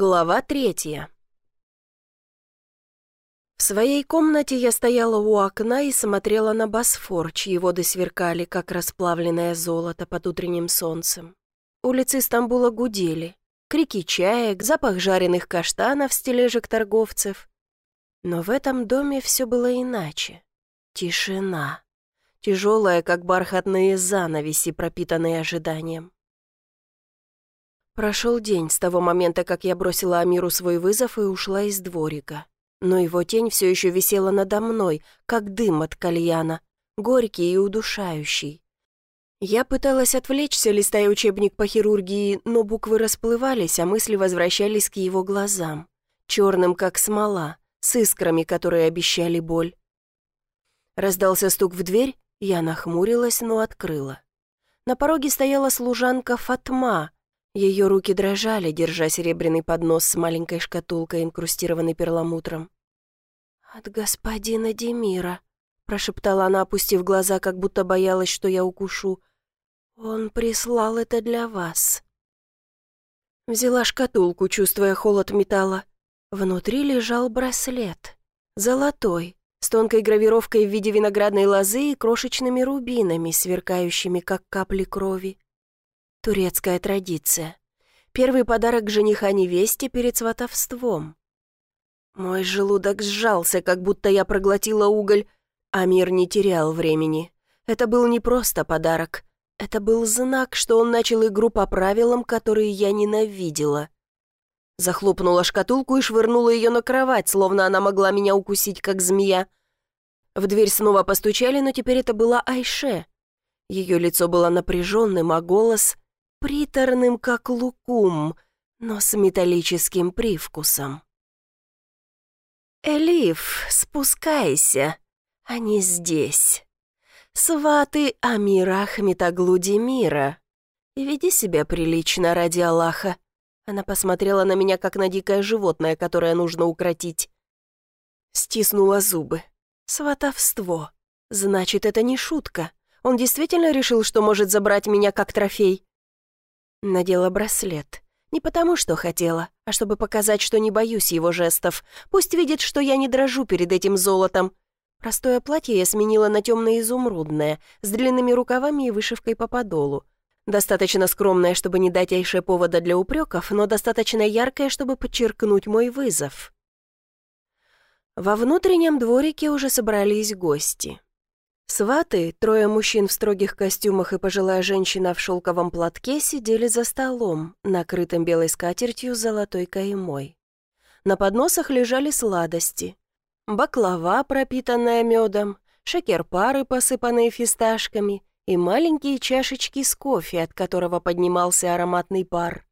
Глава третья. В своей комнате я стояла у окна и смотрела на Босфор, чьи воды сверкали, как расплавленное золото под утренним солнцем. Улицы Стамбула гудели. Крики чаек, запах жареных каштанов с тележек торговцев. Но в этом доме все было иначе. Тишина. Тяжелая, как бархатные занавеси, пропитанные ожиданием. Прошел день с того момента, как я бросила Амиру свой вызов и ушла из дворика. Но его тень все еще висела надо мной, как дым от кальяна, горький и удушающий. Я пыталась отвлечься, листая учебник по хирургии, но буквы расплывались, а мысли возвращались к его глазам, черным, как смола, с искрами, которые обещали боль. Раздался стук в дверь, я нахмурилась, но открыла. На пороге стояла служанка Фатма — ее руки дрожали, держа серебряный поднос с маленькой шкатулкой, инкрустированной перламутром. «От господина Демира», — прошептала она, опустив глаза, как будто боялась, что я укушу. «Он прислал это для вас». Взяла шкатулку, чувствуя холод металла. Внутри лежал браслет. Золотой, с тонкой гравировкой в виде виноградной лозы и крошечными рубинами, сверкающими, как капли крови. Турецкая традиция. Первый подарок жениха невесте перед сватовством. Мой желудок сжался, как будто я проглотила уголь, а мир не терял времени. Это был не просто подарок. Это был знак, что он начал игру по правилам, которые я ненавидела. Захлопнула шкатулку и швырнула ее на кровать, словно она могла меня укусить, как змея. В дверь снова постучали, но теперь это была Айше. Ее лицо было напряженным, а голос приторным, как лукум, но с металлическим привкусом. «Элиф, спускайся, они здесь. Сваты Амира Ахметаглу Демира. Веди себя прилично ради Аллаха». Она посмотрела на меня, как на дикое животное, которое нужно укротить. Стиснула зубы. «Сватовство. Значит, это не шутка. Он действительно решил, что может забрать меня как трофей?» Надела браслет. Не потому, что хотела, а чтобы показать, что не боюсь его жестов. Пусть видит, что я не дрожу перед этим золотом. Простое платье я сменила на темно-изумрудное, с длинными рукавами и вышивкой по подолу. Достаточно скромное, чтобы не дать Айше повода для упреков, но достаточно яркое, чтобы подчеркнуть мой вызов. Во внутреннем дворике уже собрались гости. Сваты, трое мужчин в строгих костюмах и пожилая женщина в шелковом платке сидели за столом, накрытым белой скатертью с золотой каймой. На подносах лежали сладости. Баклава, пропитанная медом, шекер-пары, посыпанные фисташками, и маленькие чашечки с кофе, от которого поднимался ароматный пар.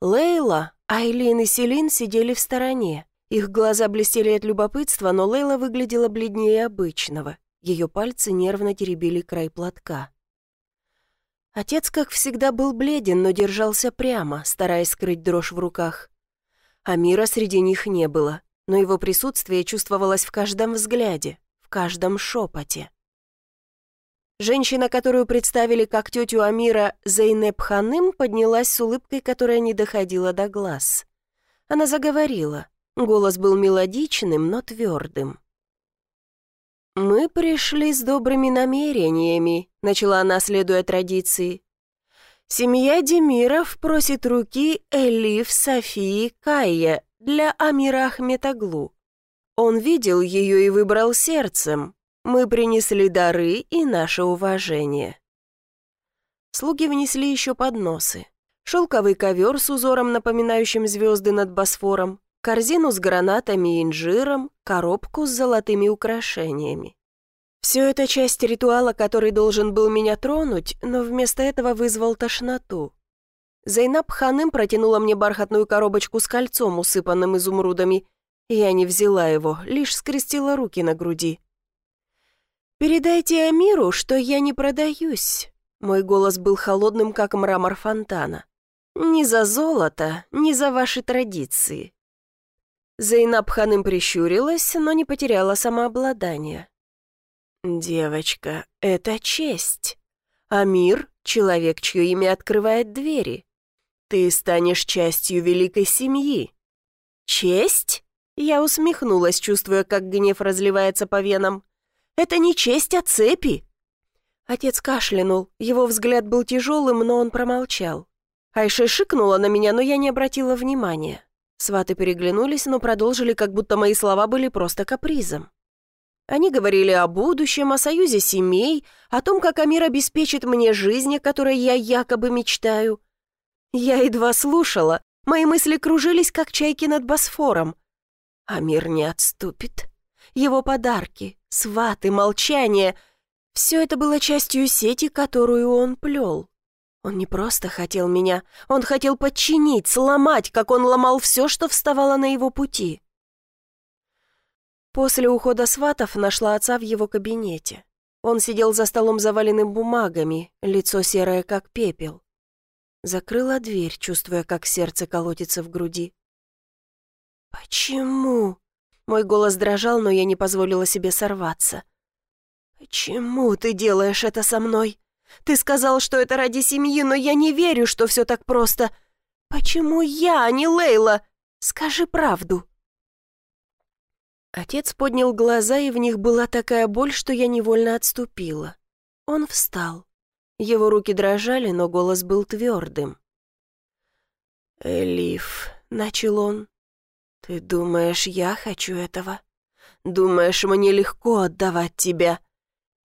Лейла, Айлин и Селин сидели в стороне. Их глаза блестели от любопытства, но Лейла выглядела бледнее обычного. Ее пальцы нервно теребили край платка. Отец, как всегда, был бледен, но держался прямо, стараясь скрыть дрожь в руках. А мира среди них не было, но его присутствие чувствовалось в каждом взгляде, в каждом шепоте. Женщина, которую представили как тетю Амира Зейнеп Ханым, поднялась с улыбкой, которая не доходила до глаз. Она заговорила. Голос был мелодичным, но твердым. «Мы пришли с добрыми намерениями», — начала она, следуя традиции. «Семья Демиров просит руки Элиф Софии Кайя для Амира Ахметаглу. Он видел ее и выбрал сердцем. Мы принесли дары и наше уважение». Слуги внесли еще подносы. Шелковый ковер с узором, напоминающим звезды над Босфором, корзину с гранатами и инжиром, коробку с золотыми украшениями. Все это часть ритуала, который должен был меня тронуть, но вместо этого вызвал тошноту. Зайнаб Ханым протянула мне бархатную коробочку с кольцом, усыпанным изумрудами. Я не взяла его, лишь скрестила руки на груди. «Передайте Амиру, что я не продаюсь». Мой голос был холодным, как мрамор фонтана. «Ни за золото, ни за ваши традиции. Зейнаб Ханым прищурилась, но не потеряла самообладание. «Девочка, это честь. Амир — человек, чье имя открывает двери. ты станешь частью великой семьи». «Честь?» Я усмехнулась, чувствуя, как гнев разливается по венам. «Это не честь, а цепи!» Отец кашлянул, его взгляд был тяжелым, но он промолчал. Айша шикнула на меня, но я не обратила внимания. Сваты переглянулись, но продолжили, как будто мои слова были просто капризом. Они говорили о будущем, о союзе семей, о том, как Амир обеспечит мне жизнь, о которой я якобы мечтаю. Я едва слушала, мои мысли кружились, как чайки над Босфором. Амир не отступит. Его подарки, сваты, молчание — все это было частью сети, которую он плел. Он не просто хотел меня, он хотел подчинить, сломать, как он ломал все, что вставало на его пути. После ухода сватов нашла отца в его кабинете. Он сидел за столом заваленным бумагами, лицо серое, как пепел. Закрыла дверь, чувствуя, как сердце колотится в груди. «Почему?» Мой голос дрожал, но я не позволила себе сорваться. «Почему ты делаешь это со мной? Ты сказал, что это ради семьи, но я не верю, что все так просто. Почему я, а не Лейла? Скажи правду». Отец поднял глаза, и в них была такая боль, что я невольно отступила. Он встал. Его руки дрожали, но голос был твердым. «Элиф», — начал он, — «ты думаешь, я хочу этого? Думаешь, мне легко отдавать тебя?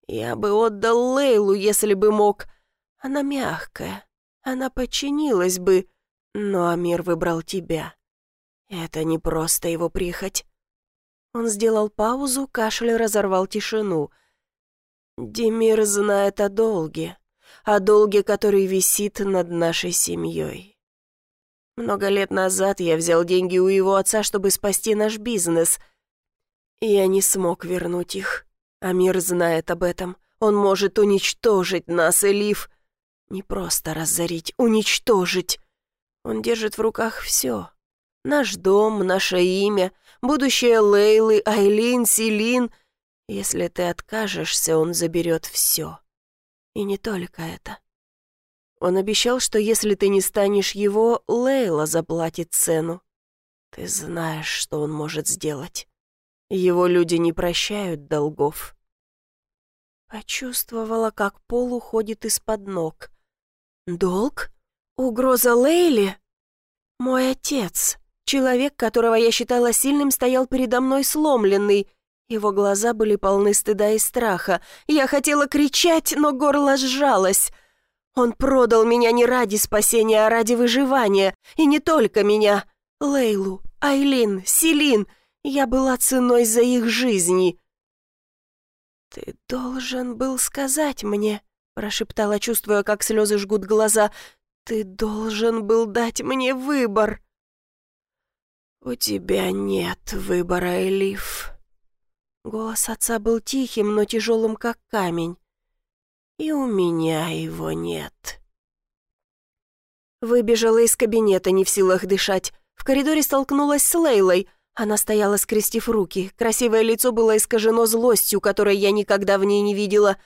Я бы отдал Лейлу, если бы мог. Она мягкая, она подчинилась бы, но Амир выбрал тебя. Это не просто его прихоть. Он сделал паузу, кашель разорвал тишину. Демир знает о долге, о долге, который висит над нашей семьей. Много лет назад я взял деньги у его отца, чтобы спасти наш бизнес. Я не смог вернуть их. Амир знает об этом. Он может уничтожить нас, Элиф. Не просто разорить, уничтожить. Он держит в руках все. Наш дом, наше имя, будущее Лейлы, Айлин, Селин. Если ты откажешься, он заберет все. И не только это. Он обещал, что если ты не станешь его, Лейла заплатит цену. Ты знаешь, что он может сделать. Его люди не прощают долгов. Почувствовала, как пол уходит из-под ног. Долг? Угроза Лейли? Мой отец, человек, которого я считала сильным, стоял передо мной сломленный. Его глаза были полны стыда и страха. Я хотела кричать, но горло сжалось. Он продал меня не ради спасения, а ради выживания. И не только меня. Лейлу, Айлин, Селин. Я была ценой за их жизни. «Ты должен был сказать мне», — прошептала, чувствуя, как слезы жгут глаза. «Ты должен был дать мне выбор». «У тебя нет выбора, Элиф». Голос отца был тихим, но тяжелым, как камень. «И у меня его нет». Выбежала из кабинета, не в силах дышать. В коридоре столкнулась с Лейлой. Она стояла, скрестив руки. Красивое лицо было искажено злостью, которой я никогда в ней не видела.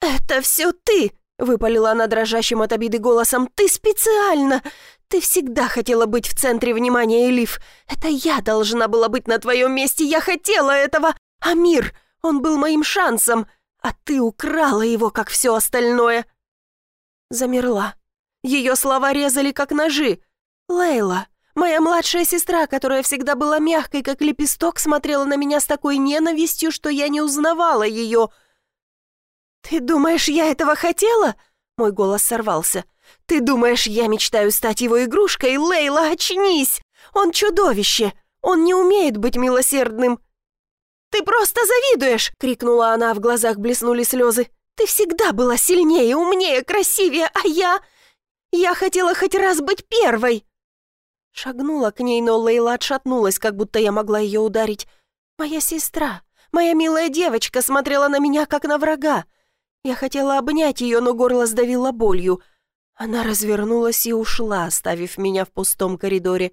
«Это все ты!» — выпалила она дрожащим от обиды голосом. «Ты специально! Ты всегда хотела быть в центре внимания, Элиф. Это я должна была быть на твоем месте. Я хотела этого. Амир, он был моим шансом, а ты украла его, как все остальное». Замерла. Ее слова резали, как ножи. «Лейла, Моя младшая сестра, которая всегда была мягкой, как лепесток, смотрела на меня с такой ненавистью, что я не узнавала ее. «Ты думаешь, я этого хотела?» Мой голос сорвался. «Ты думаешь, я мечтаю стать его игрушкой? Лейла, очнись! Он чудовище! Он не умеет быть милосердным!» «Ты просто завидуешь!» — крикнула она, в глазах блеснули слезы. «Ты всегда была сильнее, умнее, красивее, а я... Я хотела хоть раз быть первой!» Шагнула к ней, но Лейла отшатнулась, как будто я могла ее ударить. «Моя сестра, моя милая девочка смотрела на меня, как на врага. Я хотела обнять ее, но горло сдавило болью. Она развернулась и ушла, оставив меня в пустом коридоре.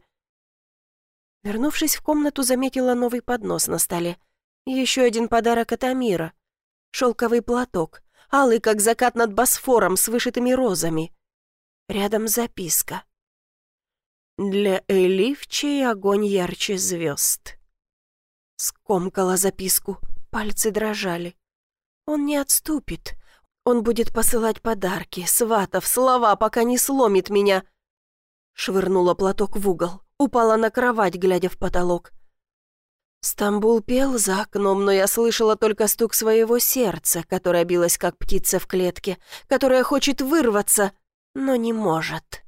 Вернувшись в комнату, заметила новый поднос на столе. Еще один подарок от Амира. Шелковый платок, алый, как закат над Босфором, с вышитыми розами. Рядом записка. Для Элифчей огонь ярче звезд. Скомкала записку, пальцы дрожали. Он не отступит. Он будет посылать подарки, сватов, слова, пока не сломит меня. Швырнула платок в угол, упала на кровать, глядя в потолок. Стамбул пел за окном, но я слышала только стук своего сердца, которое билось как птица в клетке, которая хочет вырваться, но не может.